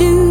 do.